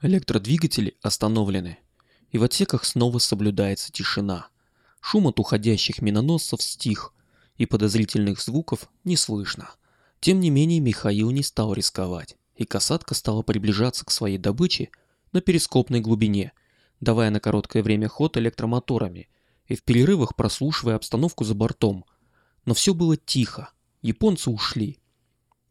Электродвигатели остановлены, и в отсеках снова соблюдается тишина. Шум от уходящих миноносцев стих, и подозрительных звуков не слышно. Тем не менее Михаил не стал рисковать, и касатка стала приближаться к своей добыче на перископной глубине, давая на короткое время ход электромоторами и в перерывах прослушивая обстановку за бортом. Но все было тихо, японцы ушли.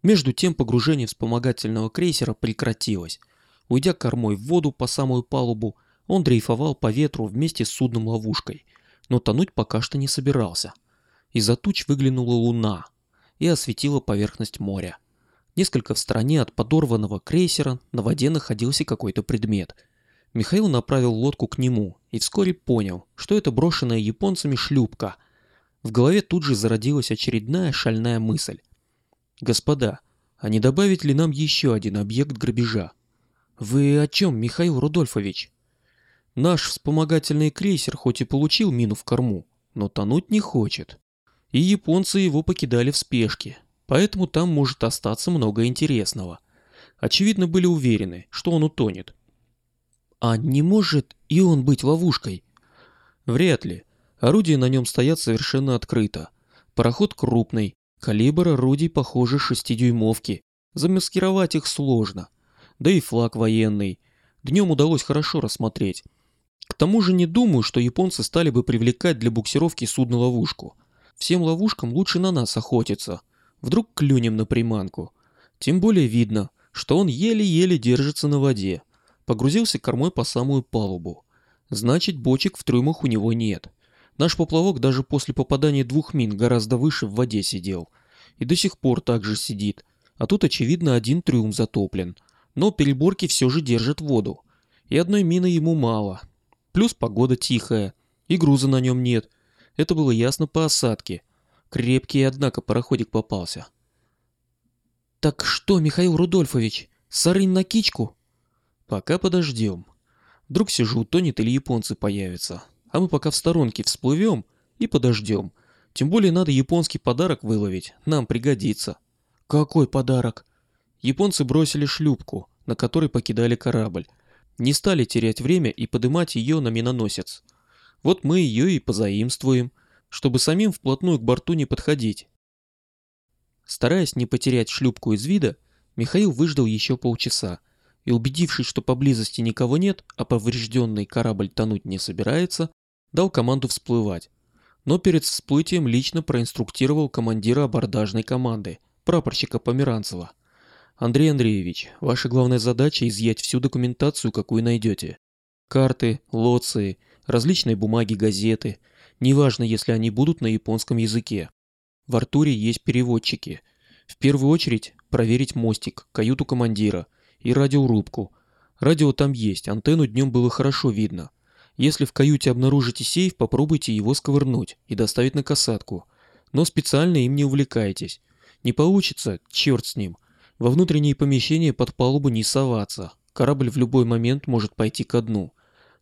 Между тем погружение вспомогательного крейсера прекратилось, Уйдя кормой в воду по самую палубу, он дрейфовал по ветру вместе с судном-ловушкой, но тонуть пока что не собирался. Из-за туч выглянула луна и осветила поверхность моря. Несколько в стороне от подорванного крейсера на воде находился какой-то предмет. Михаил направил лодку к нему и вскоре понял, что это брошенная японцами шлюпка. В голове тут же зародилась очередная шальная мысль. «Господа, а не добавить ли нам еще один объект грабежа?» «Вы о чем, Михаил Рудольфович?» «Наш вспомогательный крейсер хоть и получил мину в корму, но тонуть не хочет. И японцы его покидали в спешке, поэтому там может остаться много интересного. Очевидно, были уверены, что он утонет. А не может и он быть ловушкой? Вряд ли. Орудия на нем стоят совершенно открыто. Пароход крупный, калибр орудий похоже шестидюймовки. Замаскировать их сложно да и флаг военный. Днем удалось хорошо рассмотреть. К тому же не думаю, что японцы стали бы привлекать для буксировки судно-ловушку. Всем ловушкам лучше на нас охотиться. Вдруг клюнем на приманку. Тем более видно, что он еле-еле держится на воде. Погрузился кормой по самую палубу. Значит, бочек в трюмах у него нет. Наш поплавок даже после попадания двух мин гораздо выше в воде сидел. И до сих пор так же сидит. А тут, очевидно, один трюм затоплен – но переборки все же держат воду. И одной мины ему мало. Плюс погода тихая, и груза на нем нет. Это было ясно по осадке. Крепкий, однако, пароходик попался. «Так что, Михаил Рудольфович, сарынь на кичку?» «Пока подождем. Вдруг сижу, утонет или японцы появятся. А мы пока в сторонке всплывем и подождем. Тем более надо японский подарок выловить, нам пригодится». «Какой подарок?» Японцы бросили шлюпку, на которой покидали корабль. Не стали терять время и подымать ее на миноносец. Вот мы ее и позаимствуем, чтобы самим вплотную к борту не подходить. Стараясь не потерять шлюпку из вида, Михаил выждал еще полчаса и, убедившись, что поблизости никого нет, а поврежденный корабль тонуть не собирается, дал команду всплывать. Но перед всплытием лично проинструктировал командира абордажной команды, прапорщика Померанцева. Андрей Андреевич, ваша главная задача изъять всю документацию, какую найдете. Карты, лоции, различные бумаги, газеты. Неважно, если они будут на японском языке. В Артуре есть переводчики. В первую очередь проверить мостик, каюту командира и радиорубку. Радио там есть, антенну днем было хорошо видно. Если в каюте обнаружите сейф, попробуйте его сковырнуть и доставить на касатку. Но специально им не увлекайтесь. Не получится, черт с ним – во внутренние помещения под палубу не соваться. Корабль в любой момент может пойти ко дну.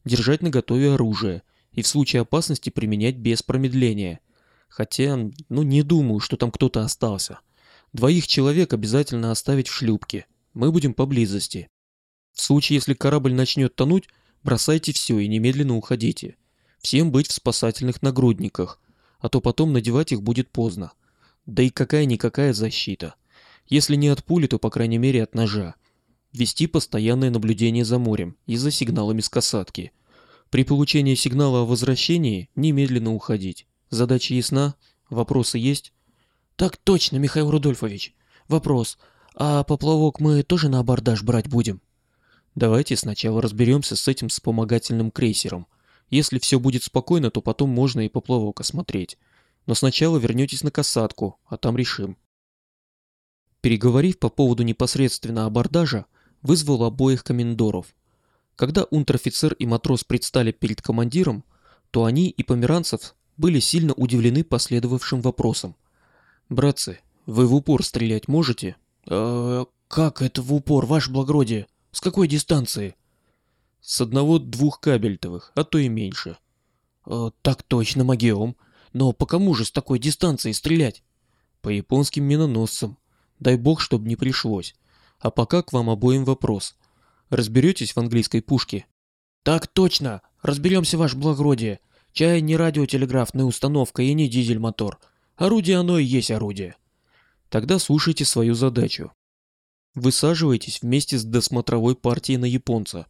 Держать наготове оружие и в случае опасности применять без промедления. Хотя, ну не думаю, что там кто-то остался. Двоих человек обязательно оставить в шлюпке. Мы будем поблизости. В случае, если корабль начнет тонуть, бросайте все и немедленно уходите. Всем быть в спасательных нагрудниках, а то потом надевать их будет поздно. Да и какая-никакая защита. Если не от пули, то по крайней мере от ножа. Вести постоянное наблюдение за морем и за сигналами с касатки. При получении сигнала о возвращении немедленно уходить. Задача ясна? Вопросы есть? Так точно, Михаил Рудольфович. Вопрос. А поплавок мы тоже на абордаж брать будем? Давайте сначала разберемся с этим вспомогательным крейсером. Если все будет спокойно, то потом можно и поплавок осмотреть. Но сначала вернетесь на касатку, а там решим. Переговорив по поводу непосредственно абордажа, вызвал обоих комендоров. Когда унтер-офицер и матрос предстали перед командиром, то они и Померанцев были сильно удивлены последовавшим вопросом. «Братцы, вы в упор стрелять можете?» «Э, «Как это в упор, ваше благородие? С какой дистанции?» «С одного-двух кабельтовых, а то и меньше». «Э, «Так точно, магиом. Но по кому же с такой дистанции стрелять?» «По японским миноносцам. Дай бог, чтобы не пришлось. А пока к вам обоим вопрос. Разберетесь в английской пушке? Так точно, разберемся, ваше благородие. Чай не радиотелеграфная установка и не дизель-мотор. Орудие оно и есть орудие. Тогда слушайте свою задачу. Высаживайтесь вместе с досмотровой партией на японца.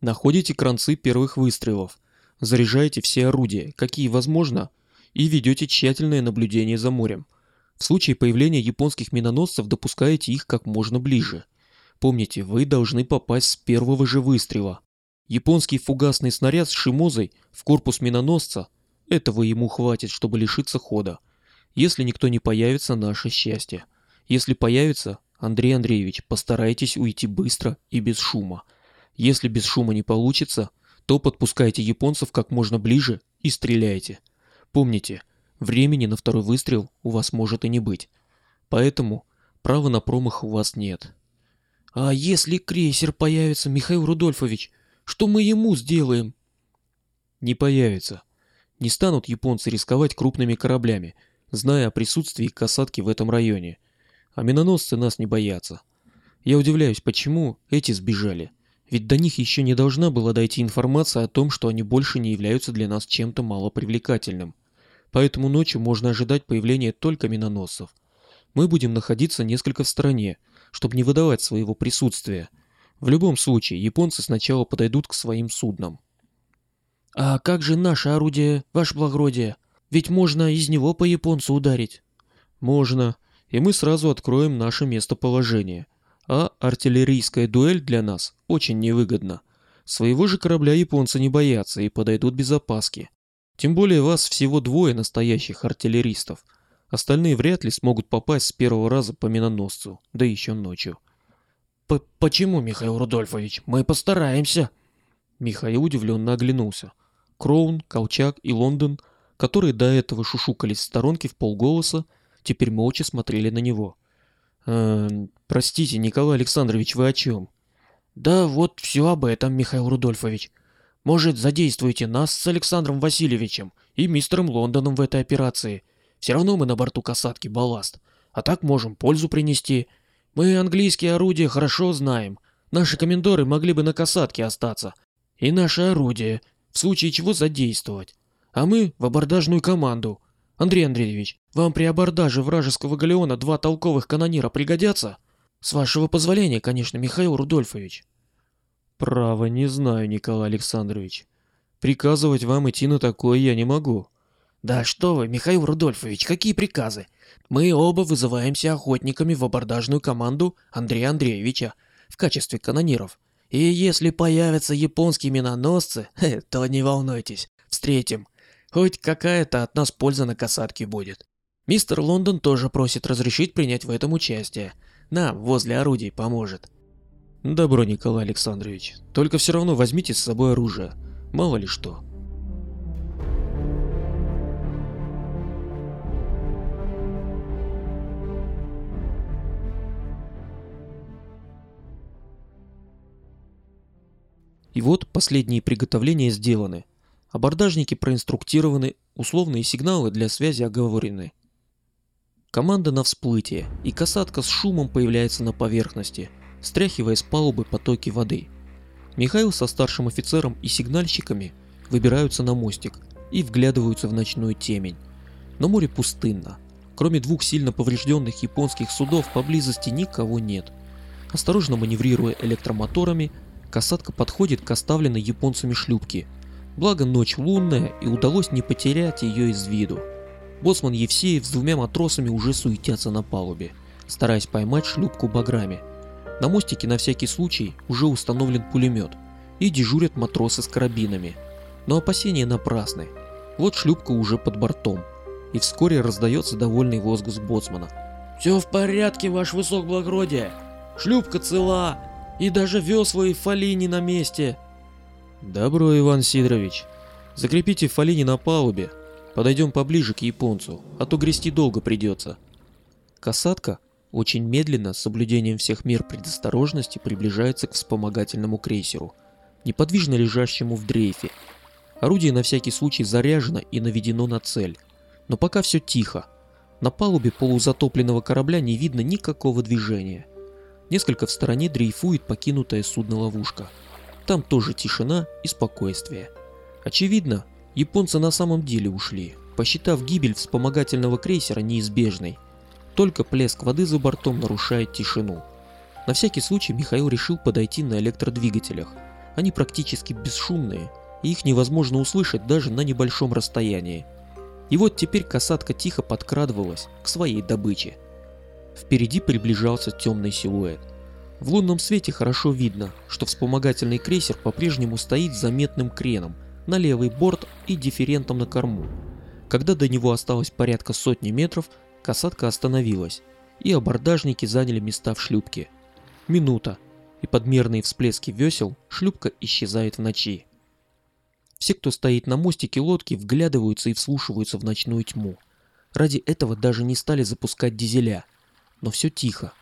Находите кранцы первых выстрелов. Заряжаете все орудия, какие возможно, и ведете тщательное наблюдение за морем. В случае появления японских миноносцев допускаете их как можно ближе. Помните, вы должны попасть с первого же выстрела. Японский фугасный снаряд с шимозой в корпус миноносца – этого ему хватит, чтобы лишиться хода. Если никто не появится, наше счастье. Если появится, Андрей Андреевич, постарайтесь уйти быстро и без шума. Если без шума не получится, то подпускайте японцев как можно ближе и стреляйте. Помните, времени на второй выстрел у вас может и не быть. Поэтому права на промах у вас нет. А если крейсер появится, Михаил Рудольфович, что мы ему сделаем? Не появится. Не станут японцы рисковать крупными кораблями, зная о присутствии касатки в этом районе. А миноносцы нас не боятся. Я удивляюсь, почему эти сбежали. Ведь до них еще не должна была дойти информация о том, что они больше не являются для нас чем-то малопривлекательным. Поэтому ночью можно ожидать появления только миноносцев. Мы будем находиться несколько в стороне, чтобы не выдавать своего присутствия. В любом случае, японцы сначала подойдут к своим суднам. «А как же наше орудие, ваше благородие? Ведь можно из него по японцу ударить». «Можно, и мы сразу откроем наше местоположение» а артиллерийская дуэль для нас очень невыгодна. Своего же корабля японцы не боятся и подойдут без опаски. Тем более вас всего двое настоящих артиллеристов. Остальные вряд ли смогут попасть с первого раза по миноносцу, да еще ночью. П «Почему, Михаил Рудольфович? Мы постараемся!» Михаил удивленно оглянулся. Кроун, Колчак и Лондон, которые до этого шушукались в сторонке в полголоса, теперь молча смотрели на него. Эм, простите, Николай Александрович, вы о чем? Да вот все об этом, Михаил Рудольфович. Может, задействуйте нас с Александром Васильевичем и мистером Лондоном в этой операции. Все равно мы на борту касатки балласт. А так можем пользу принести. Мы английские орудия хорошо знаем. Наши комендоры могли бы на касатке остаться. И наше орудие, в случае чего задействовать. А мы в абордажную команду. Андрей Андреевич, вам при абордаже вражеского галеона два толковых канонира пригодятся? С вашего позволения, конечно, Михаил Рудольфович. Право не знаю, Николай Александрович. Приказывать вам идти на такое я не могу. Да что вы, Михаил Рудольфович, какие приказы? Мы оба вызываемся охотниками в абордажную команду Андрея Андреевича в качестве канониров. И если появятся японские миноносцы, то не волнуйтесь, встретим. Хоть какая-то от нас польза на касатке будет. Мистер Лондон тоже просит разрешить принять в этом участие. Нам возле орудий поможет. Добро, Николай Александрович. Только все равно возьмите с собой оружие. Мало ли что. И вот последние приготовления сделаны. Абордажники проинструктированы, условные сигналы для связи оговорены. Команда на всплытие, и касатка с шумом появляется на поверхности, стряхивая с палубы потоки воды. Михаил со старшим офицером и сигнальщиками выбираются на мостик и вглядываются в ночную темень. Но море пустынно. Кроме двух сильно поврежденных японских судов поблизости никого нет. Осторожно маневрируя электромоторами, касатка подходит к оставленной японцами шлюпке – Благо ночь лунная, и удалось не потерять ее из виду. Боцман Евсеев с двумя матросами уже суетятся на палубе, стараясь поймать шлюпку баграми. На мостике на всякий случай уже установлен пулемет, и дежурят матросы с карабинами. Но опасения напрасны. Вот шлюпка уже под бортом, и вскоре раздается довольный возглас боцмана. «Все в порядке, ваш высокоблагородие! Шлюпка цела, и даже весла и фалини на месте!» Добро, Иван Сидорович. Закрепите фалини на палубе. Подойдем поближе к японцу, а то грести долго придется. Касатка очень медленно, с соблюдением всех мер предосторожности, приближается к вспомогательному крейсеру, неподвижно лежащему в дрейфе. Орудие на всякий случай заряжено и наведено на цель. Но пока все тихо. На палубе полузатопленного корабля не видно никакого движения. Несколько в стороне дрейфует покинутая судно-ловушка. Там тоже тишина и спокойствие. Очевидно, японцы на самом деле ушли, посчитав гибель вспомогательного крейсера неизбежной. Только плеск воды за бортом нарушает тишину. На всякий случай Михаил решил подойти на электродвигателях. Они практически бесшумные, и их невозможно услышать даже на небольшом расстоянии. И вот теперь касатка тихо подкрадывалась к своей добыче. Впереди приближался темный силуэт. В лунном свете хорошо видно, что вспомогательный крейсер по-прежнему стоит с заметным креном на левый борт и дифферентом на корму. Когда до него осталось порядка сотни метров, касатка остановилась, и абордажники заняли места в шлюпке. Минута, и подмерные всплески весел шлюпка исчезает в ночи. Все, кто стоит на мостике лодки, вглядываются и вслушиваются в ночную тьму. Ради этого даже не стали запускать дизеля. Но все тихо.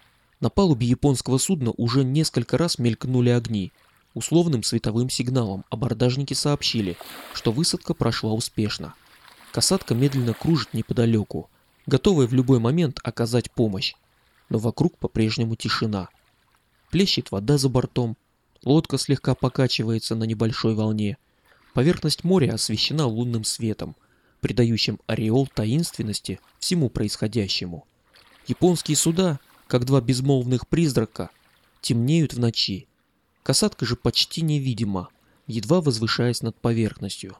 На палубе японского судна уже несколько раз мелькнули огни. Условным световым сигналом абордажники сообщили, что высадка прошла успешно. Касатка медленно кружит неподалеку, готовая в любой момент оказать помощь. Но вокруг по-прежнему тишина. Плещет вода за бортом, лодка слегка покачивается на небольшой волне – Поверхность моря освещена лунным светом, придающим ореол таинственности всему происходящему. Японские суда, как два безмолвных призрака, темнеют в ночи. Касатка же почти невидима, едва возвышаясь над поверхностью.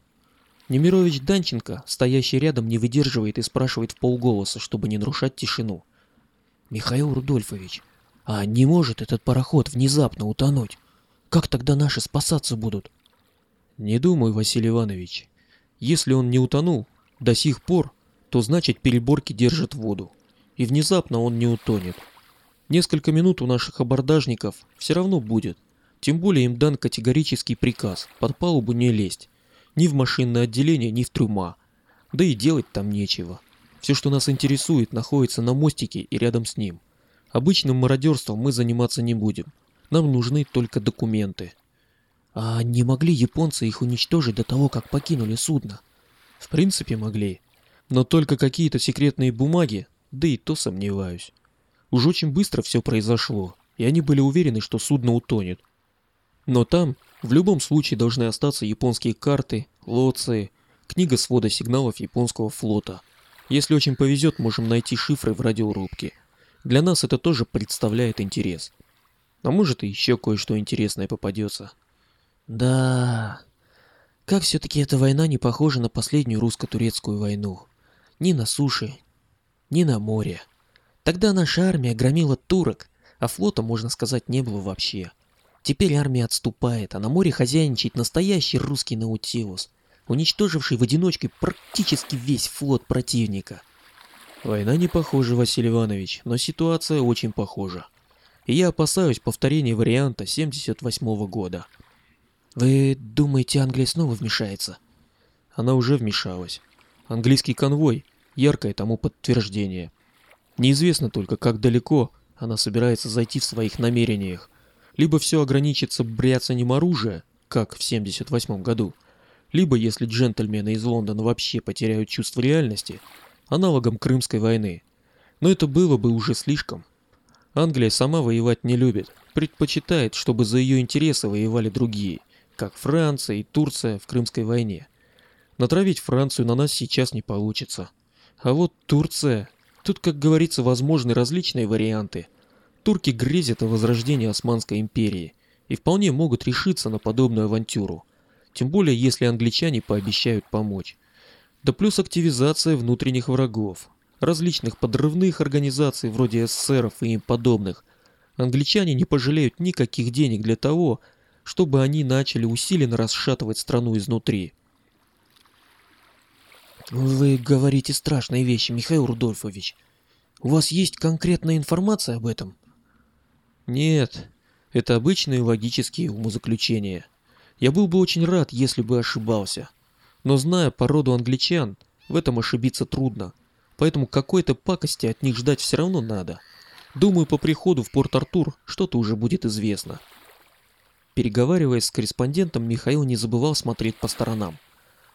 Немирович Данченко, стоящий рядом, не выдерживает и спрашивает в полголоса, чтобы не нарушать тишину. «Михаил Рудольфович, а не может этот пароход внезапно утонуть? Как тогда наши спасаться будут?» Не думаю, Василий Иванович. Если он не утонул до сих пор, то значит переборки держат воду. И внезапно он не утонет. Несколько минут у наших абордажников все равно будет. Тем более им дан категорический приказ под палубу не лезть. Ни в машинное отделение, ни в трюма. Да и делать там нечего. Все, что нас интересует, находится на мостике и рядом с ним. Обычным мародерством мы заниматься не будем. Нам нужны только документы. А не могли японцы их уничтожить до того, как покинули судно? В принципе, могли. Но только какие-то секретные бумаги, да и то сомневаюсь. Уж очень быстро все произошло, и они были уверены, что судно утонет. Но там в любом случае должны остаться японские карты, лоции, книга свода сигналов японского флота. Если очень повезет, можем найти шифры в радиорубке. Для нас это тоже представляет интерес. А может и еще кое-что интересное попадется. Да, как все-таки эта война не похожа на последнюю русско-турецкую войну. Ни на суше, ни на море. Тогда наша армия громила турок, а флота, можно сказать, не было вообще. Теперь армия отступает, а на море хозяйничает настоящий русский наутилус, уничтоживший в одиночку практически весь флот противника. Война не похожа, Василий Иванович, но ситуация очень похожа. И я опасаюсь повторения варианта 78 года. Вы думаете, Англия снова вмешается? Она уже вмешалась. Английский конвой – яркое тому подтверждение. Неизвестно только, как далеко она собирается зайти в своих намерениях. Либо все ограничится бряцанием оружия, как в 78 году, либо, если джентльмены из Лондона вообще потеряют чувство реальности, аналогом Крымской войны. Но это было бы уже слишком. Англия сама воевать не любит, предпочитает, чтобы за ее интересы воевали другие как Франция и Турция в Крымской войне. Натравить Францию на нас сейчас не получится. А вот Турция... Тут, как говорится, возможны различные варианты. Турки грезят о возрождении Османской империи и вполне могут решиться на подобную авантюру. Тем более, если англичане пообещают помочь. Да плюс активизация внутренних врагов, различных подрывных организаций вроде эсеров и им подобных. Англичане не пожалеют никаких денег для того, чтобы они начали усиленно расшатывать страну изнутри. Вы говорите страшные вещи, Михаил Рудольфович. У вас есть конкретная информация об этом? Нет, это обычные логические умозаключения. Я был бы очень рад, если бы ошибался. Но зная породу англичан, в этом ошибиться трудно. Поэтому какой-то пакости от них ждать все равно надо. Думаю, по приходу в Порт-Артур что-то уже будет известно. Переговариваясь с корреспондентом, Михаил не забывал смотреть по сторонам.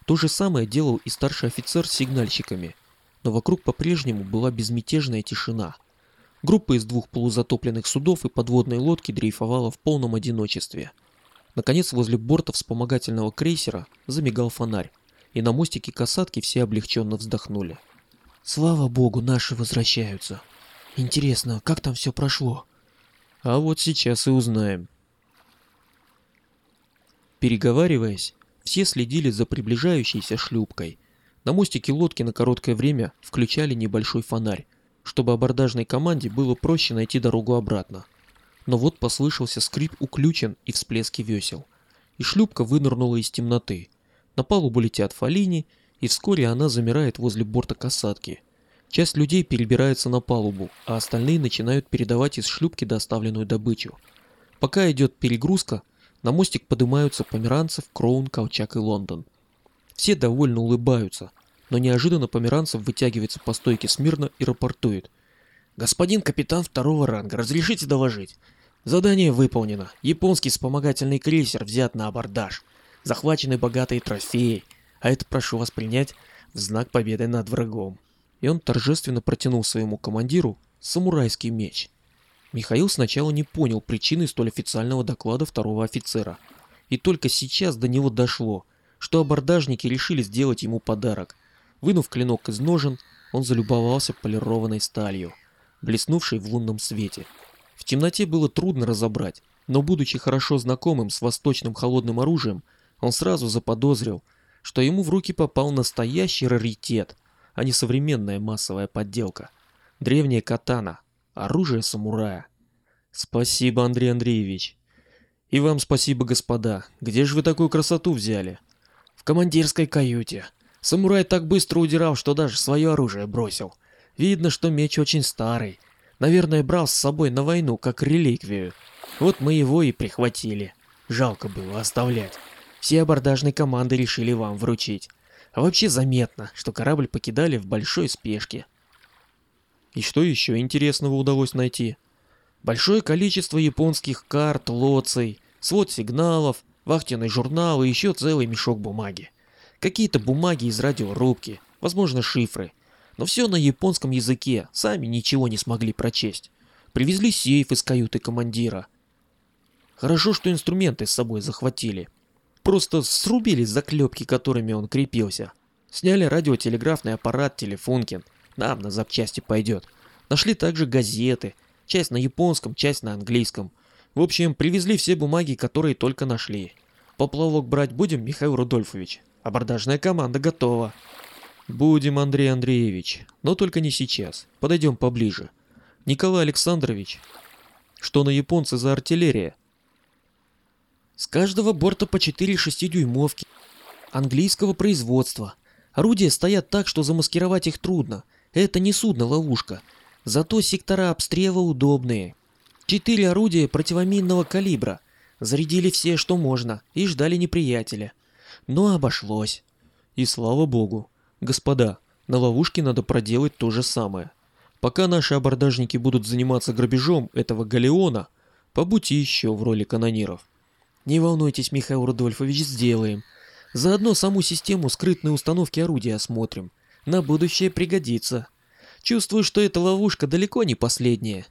То же самое делал и старший офицер с сигнальщиками, но вокруг по-прежнему была безмятежная тишина. Группа из двух полузатопленных судов и подводной лодки дрейфовала в полном одиночестве. Наконец, возле борта вспомогательного крейсера замигал фонарь, и на мостике касатки все облегченно вздохнули. Слава богу, наши возвращаются. Интересно, как там все прошло? А вот сейчас и узнаем. Переговариваясь, все следили за приближающейся шлюпкой. На мостике лодки на короткое время включали небольшой фонарь, чтобы абордажной команде было проще найти дорогу обратно. Но вот послышался скрип уключен и всплески весел. И шлюпка вынырнула из темноты. На палубу летят Фалини, и вскоре она замирает возле борта касатки. Часть людей перебирается на палубу, а остальные начинают передавать из шлюпки доставленную добычу. Пока идет перегрузка, на мостик поднимаются Померанцев, Кроун, Колчак и Лондон. Все довольно улыбаются, но неожиданно Померанцев вытягивается по стойке смирно и рапортует. «Господин капитан второго ранга, разрешите доложить? Задание выполнено. Японский вспомогательный крейсер взят на абордаж. Захвачены богатые трофеи. А это прошу вас принять в знак победы над врагом». И он торжественно протянул своему командиру самурайский меч – Михаил сначала не понял причины столь официального доклада второго офицера. И только сейчас до него дошло, что абордажники решили сделать ему подарок. Вынув клинок из ножен, он залюбовался полированной сталью, блеснувшей в лунном свете. В темноте было трудно разобрать, но будучи хорошо знакомым с восточным холодным оружием, он сразу заподозрил, что ему в руки попал настоящий раритет, а не современная массовая подделка. Древняя катана, оружие самурая. Спасибо, Андрей Андреевич. И вам спасибо, господа. Где же вы такую красоту взяли? В командирской каюте. Самурай так быстро удирал, что даже свое оружие бросил. Видно, что меч очень старый. Наверное, брал с собой на войну, как реликвию. Вот мы его и прихватили. Жалко было оставлять. Все абордажные команды решили вам вручить. А вообще заметно, что корабль покидали в большой спешке. И что еще интересного удалось найти? Большое количество японских карт, лоций, свод сигналов, вахтенный журнал и еще целый мешок бумаги. Какие-то бумаги из радиорубки, возможно шифры. Но все на японском языке, сами ничего не смогли прочесть. Привезли сейф из каюты командира. Хорошо, что инструменты с собой захватили. Просто срубили заклепки, которыми он крепился. Сняли радиотелеграфный аппарат Телефонкин – нам на запчасти пойдет. Нашли также газеты, часть на японском, часть на английском. В общем, привезли все бумаги, которые только нашли. Поплавок брать будем, Михаил Рудольфович? Абордажная команда готова. Будем, Андрей Андреевич, но только не сейчас. Подойдем поближе. Николай Александрович, что на японцы за артиллерия? С каждого борта по 4 6-дюймовки. Английского производства. Орудия стоят так, что замаскировать их трудно. Это не судно-ловушка. Зато сектора обстрела удобные. Четыре орудия противоминного калибра. Зарядили все, что можно, и ждали неприятеля. Но обошлось. И слава богу. Господа, на ловушке надо проделать то же самое. Пока наши абордажники будут заниматься грабежом этого галеона, побудьте еще в роли канониров. Не волнуйтесь, Михаил Рудольфович, сделаем. Заодно саму систему скрытной установки орудия осмотрим. На будущее пригодится. Чувствую, что эта ловушка далеко не последняя.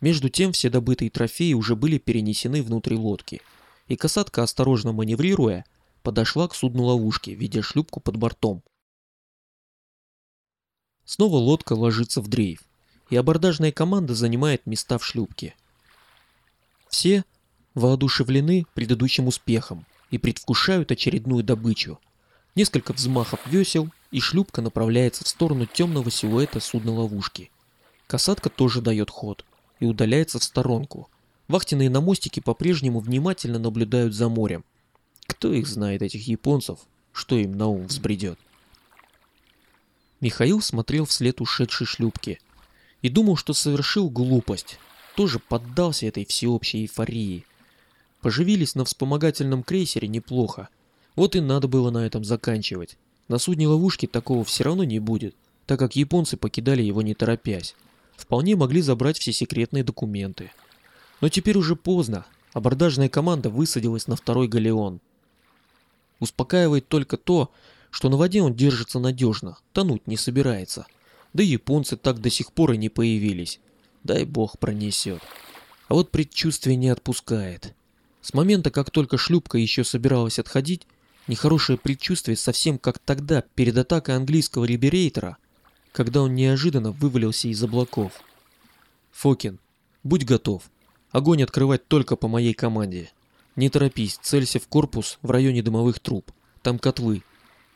Между тем все добытые трофеи уже были перенесены внутрь лодки, и касатка, осторожно маневрируя, подошла к судну ловушки, видя шлюпку под бортом. Снова лодка ложится в дрейф, и абордажная команда занимает места в шлюпке. Все воодушевлены предыдущим успехом и предвкушают очередную добычу. Несколько взмахов весел, и шлюпка направляется в сторону темного силуэта судна-ловушки. Касатка тоже дает ход и удаляется в сторонку. Вахтенные на мостике по-прежнему внимательно наблюдают за морем. Кто их знает, этих японцев, что им на ум взбредет? Михаил смотрел вслед ушедшей шлюпки и думал, что совершил глупость, тоже поддался этой всеобщей эйфории. Поживились на вспомогательном крейсере неплохо, вот и надо было на этом заканчивать. На судне ловушки такого все равно не будет, так как японцы покидали его не торопясь. Вполне могли забрать все секретные документы. Но теперь уже поздно. Абордажная команда высадилась на второй галеон. Успокаивает только то, что на воде он держится надежно, тонуть не собирается. Да японцы так до сих пор и не появились. Дай бог пронесет. А вот предчувствие не отпускает. С момента, как только шлюпка еще собиралась отходить, нехорошее предчувствие совсем как тогда, перед атакой английского либерейтера, когда он неожиданно вывалился из облаков. Фокин, будь готов. Огонь открывать только по моей команде. Не торопись, целься в корпус в районе дымовых труб. Там котлы.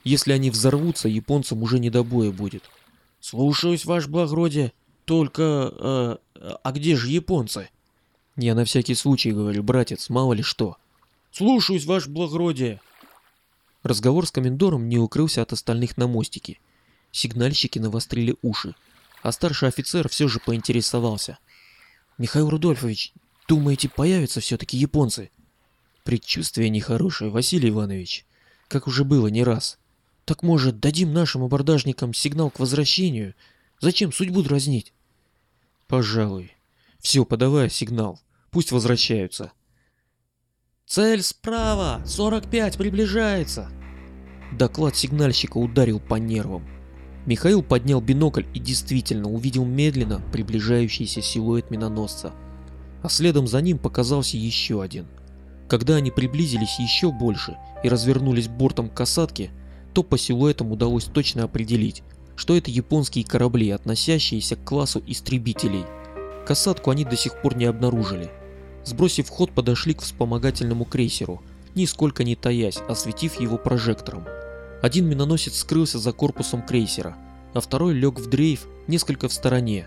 Если они взорвутся, японцам уже не до боя будет. Слушаюсь, ваш благородие. Только... Э, а где же японцы? Я на всякий случай говорю, братец, мало ли что. Слушаюсь, ваш благородие. Разговор с комендором не укрылся от остальных на мостике. Сигнальщики навострили уши, а старший офицер все же поинтересовался. «Михаил Рудольфович, думаете, появятся все-таки японцы?» «Предчувствие нехорошее, Василий Иванович, как уже было не раз. Так может, дадим нашим абордажникам сигнал к возвращению? Зачем судьбу дразнить?» «Пожалуй. Все, подавай сигнал. Пусть возвращаются». «Цель справа! 45 приближается!» Доклад сигнальщика ударил по нервам. Михаил поднял бинокль и действительно увидел медленно приближающийся силуэт миноносца. А следом за ним показался еще один. Когда они приблизились еще больше и развернулись бортом к касатке, то по силуэтам удалось точно определить, что это японские корабли, относящиеся к классу истребителей. Касатку они до сих пор не обнаружили. Сбросив ход, подошли к вспомогательному крейсеру, нисколько не таясь, осветив его прожектором. Один миноносец скрылся за корпусом крейсера, а второй лег в дрейф несколько в стороне.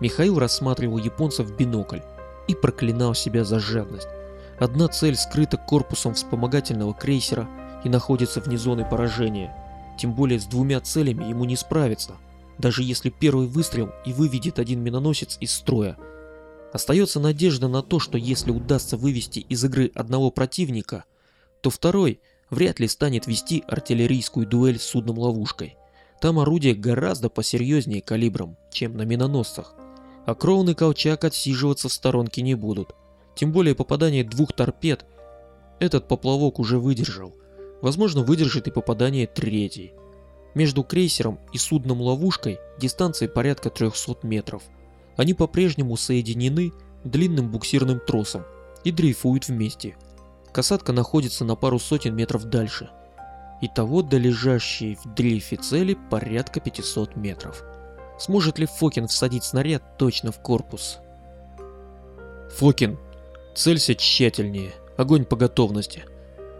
Михаил рассматривал японцев в бинокль и проклинал себя за жадность. Одна цель скрыта корпусом вспомогательного крейсера и находится вне зоны поражения. Тем более с двумя целями ему не справиться, даже если первый выстрел и выведет один миноносец из строя. Остается надежда на то, что если удастся вывести из игры одного противника, то второй – вряд ли станет вести артиллерийскую дуэль с судном-ловушкой. Там орудия гораздо посерьезнее калибром, чем на миноносцах. А Кроун и Колчак отсиживаться в сторонке не будут. Тем более попадание двух торпед этот поплавок уже выдержал. Возможно, выдержит и попадание третьей. Между крейсером и судном-ловушкой дистанция порядка 300 метров. Они по-прежнему соединены длинным буксирным тросом и дрейфуют вместе – Касатка находится на пару сотен метров дальше. Итого до лежащей в дрейфе цели порядка 500 метров. Сможет ли Фокин всадить снаряд точно в корпус? Фокин, целься тщательнее. Огонь по готовности.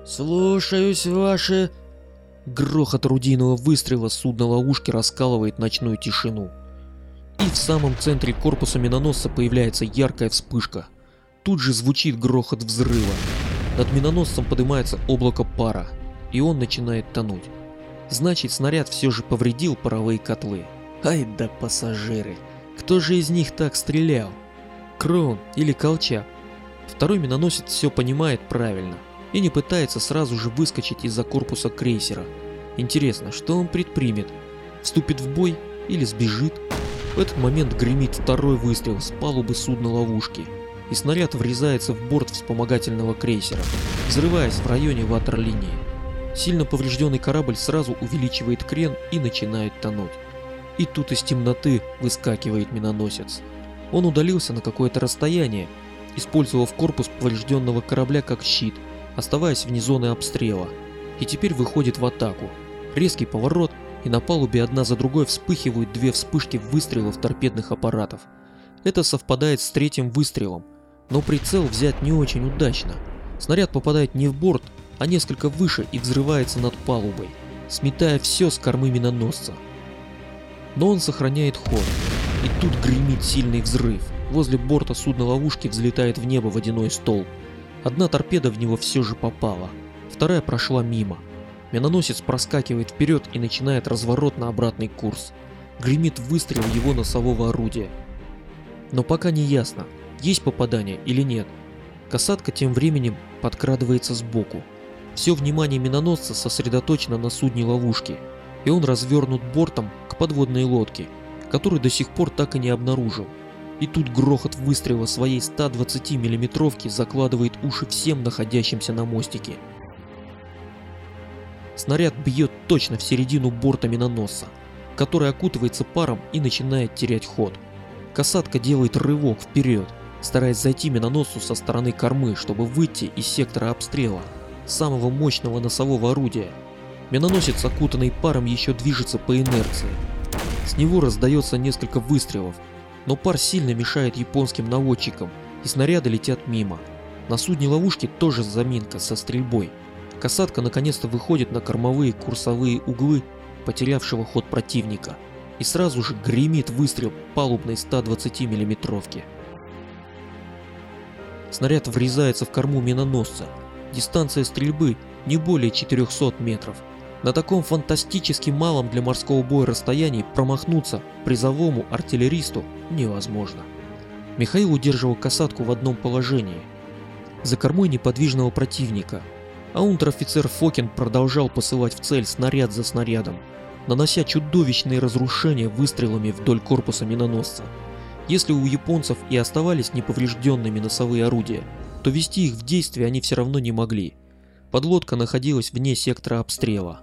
Слушаюсь, ваши... Грохот орудийного выстрела судна ловушки раскалывает ночную тишину. И в самом центре корпуса миноносца появляется яркая вспышка. Тут же звучит грохот взрыва. Над миноносцем поднимается облако пара, и он начинает тонуть. Значит, снаряд все же повредил паровые котлы. Ай да пассажиры! Кто же из них так стрелял? Крон или Колчак? Второй миноносец все понимает правильно и не пытается сразу же выскочить из-за корпуса крейсера. Интересно, что он предпримет? Вступит в бой или сбежит? В этот момент гремит второй выстрел с палубы судна ловушки и снаряд врезается в борт вспомогательного крейсера, взрываясь в районе ватерлинии. Сильно поврежденный корабль сразу увеличивает крен и начинает тонуть. И тут из темноты выскакивает миноносец. Он удалился на какое-то расстояние, использовав корпус поврежденного корабля как щит, оставаясь вне зоны обстрела. И теперь выходит в атаку. Резкий поворот, и на палубе одна за другой вспыхивают две вспышки выстрелов торпедных аппаратов. Это совпадает с третьим выстрелом, но прицел взять не очень удачно. Снаряд попадает не в борт, а несколько выше и взрывается над палубой, сметая все с кормы миноносца. Но он сохраняет ход, и тут гремит сильный взрыв. Возле борта судна-ловушки взлетает в небо водяной столб. Одна торпеда в него все же попала, вторая прошла мимо. Миноносец проскакивает вперед и начинает разворот на обратный курс. Гремит выстрел его носового орудия. Но пока не ясно, есть попадание или нет. Касатка тем временем подкрадывается сбоку. Все внимание миноносца сосредоточено на судне ловушки, и он развернут бортом к подводной лодке, которую до сих пор так и не обнаружил. И тут грохот выстрела своей 120 миллиметровки закладывает уши всем находящимся на мостике. Снаряд бьет точно в середину борта миноносца, который окутывается паром и начинает терять ход. Касатка делает рывок вперед, стараясь зайти миноносцу со стороны кормы, чтобы выйти из сектора обстрела, самого мощного носового орудия. Миноносец, окутанный паром, еще движется по инерции. С него раздается несколько выстрелов, но пар сильно мешает японским наводчикам, и снаряды летят мимо. На судне ловушки тоже заминка со стрельбой. Касатка наконец-то выходит на кормовые курсовые углы потерявшего ход противника, и сразу же гремит выстрел палубной 120 миллиметровки. Снаряд врезается в корму миноносца. Дистанция стрельбы не более 400 метров. На таком фантастически малом для морского боя расстоянии промахнуться призовому артиллеристу невозможно. Михаил удерживал касатку в одном положении. За кормой неподвижного противника, а унтер-офицер Фокин продолжал посылать в цель снаряд за снарядом, нанося чудовищные разрушения выстрелами вдоль корпуса миноносца. Если у японцев и оставались неповрежденными носовые орудия, то вести их в действие они все равно не могли. Подлодка находилась вне сектора обстрела.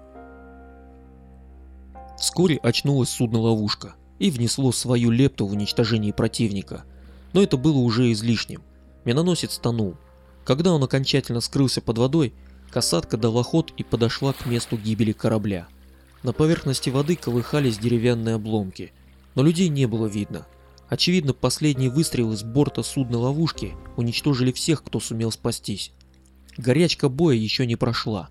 Вскоре очнулась судно-ловушка и внесло свою лепту в уничтожение противника. Но это было уже излишним. Миноносец тонул. Когда он окончательно скрылся под водой, касатка дала ход и подошла к месту гибели корабля. На поверхности воды колыхались деревянные обломки, но людей не было видно. Очевидно, последние выстрелы с борта судна-ловушки уничтожили всех, кто сумел спастись. Горячка боя еще не прошла,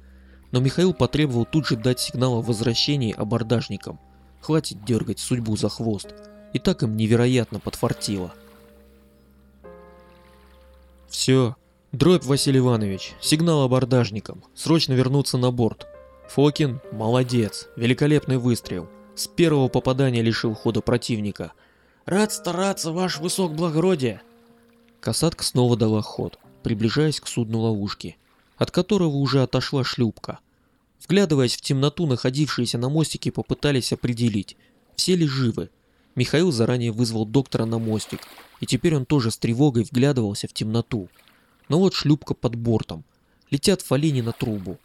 но Михаил потребовал тут же дать сигнал о возвращении абордажникам. Хватит дергать судьбу за хвост. И так им невероятно подфартило. Все. Дробь, Василий Иванович. Сигнал абордажникам. Срочно вернуться на борт. Фокин – молодец. Великолепный выстрел. С первого попадания лишил хода противника – Рад стараться, ваш высок благородие. Касатка снова дала ход, приближаясь к судну ловушки, от которого уже отошла шлюпка. Вглядываясь в темноту, находившиеся на мостике попытались определить, все ли живы. Михаил заранее вызвал доктора на мостик, и теперь он тоже с тревогой вглядывался в темноту. Но вот шлюпка под бортом. Летят фалини на трубу.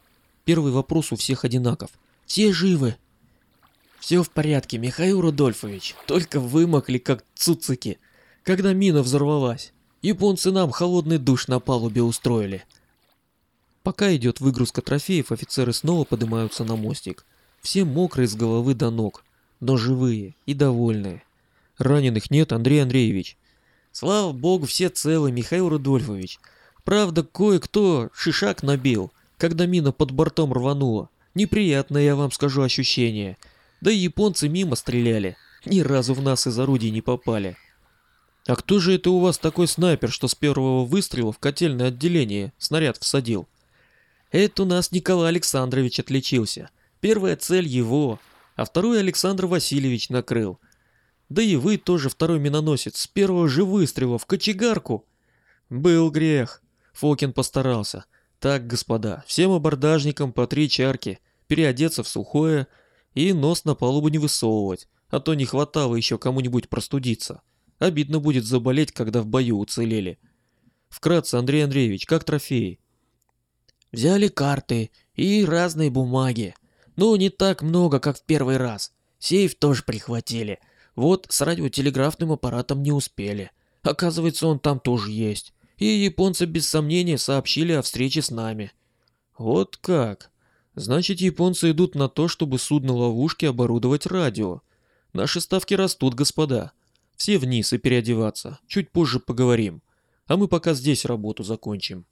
Первый вопрос у всех одинаков. Все живы? Все в порядке, Михаил Рудольфович. Только вымокли, как цуцики, когда мина взорвалась. Японцы нам холодный душ на палубе устроили. Пока идет выгрузка трофеев, офицеры снова поднимаются на мостик. Все мокрые с головы до ног, но живые и довольные. Раненых нет, Андрей Андреевич. Слава богу, все целы, Михаил Рудольфович. Правда, кое-кто шишак набил, когда мина под бортом рванула. Неприятное, я вам скажу, ощущение. Да и японцы мимо стреляли. Ни разу в нас из орудий не попали. А кто же это у вас такой снайпер, что с первого выстрела в котельное отделение снаряд всадил? Это у нас Николай Александрович отличился. Первая цель его, а вторую Александр Васильевич накрыл. Да и вы тоже второй миноносец, с первого же выстрела в кочегарку. Был грех. Фокин постарался. Так, господа, всем абордажникам по три чарки, переодеться в сухое, и нос на палубу не высовывать, а то не хватало еще кому-нибудь простудиться. Обидно будет заболеть, когда в бою уцелели. Вкратце, Андрей Андреевич, как трофеи? Взяли карты и разные бумаги. Ну, не так много, как в первый раз. Сейф тоже прихватили. Вот с радиотелеграфным аппаратом не успели. Оказывается, он там тоже есть. И японцы без сомнения сообщили о встрече с нами. Вот как? Значит, японцы идут на то, чтобы судно ловушки оборудовать радио. Наши ставки растут, господа. Все вниз и переодеваться. Чуть позже поговорим. А мы пока здесь работу закончим.